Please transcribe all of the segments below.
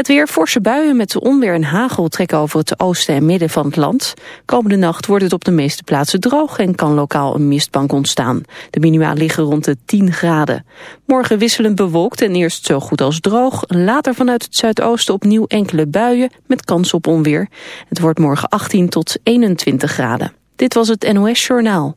Het weer forse buien met onweer en hagel trekken over het oosten en midden van het land. Komende nacht wordt het op de meeste plaatsen droog en kan lokaal een mistbank ontstaan. De minima liggen rond de 10 graden. Morgen wisselend bewolkt en eerst zo goed als droog. Later vanuit het zuidoosten opnieuw enkele buien met kans op onweer. Het wordt morgen 18 tot 21 graden. Dit was het NOS Journaal.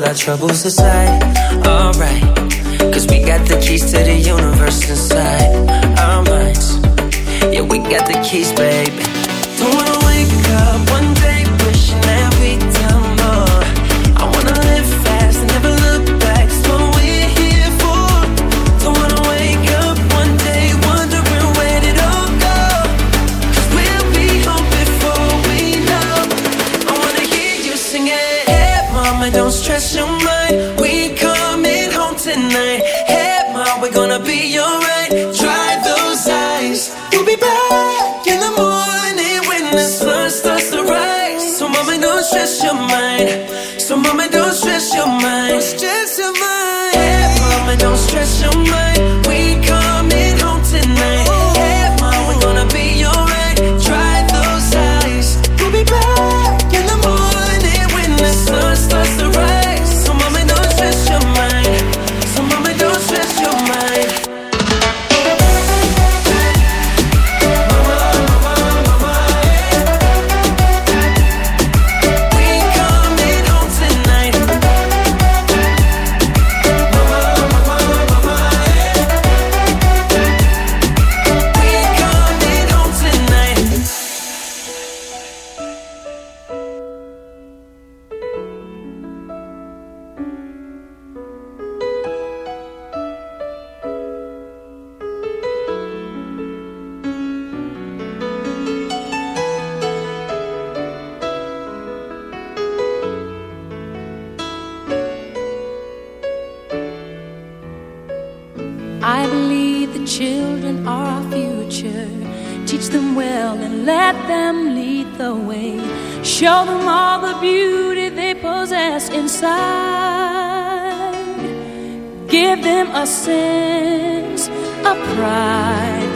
all our troubles aside.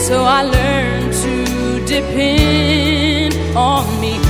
so I learned to depend on me.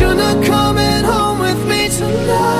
Shouldn't have come home with me tonight.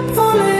A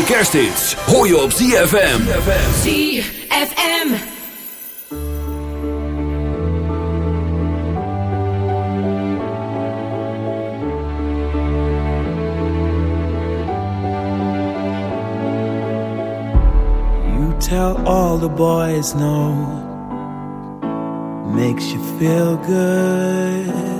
allergrootste kersthits hoor je op ZFM. ZFM. You tell all the boys no. Makes you feel good,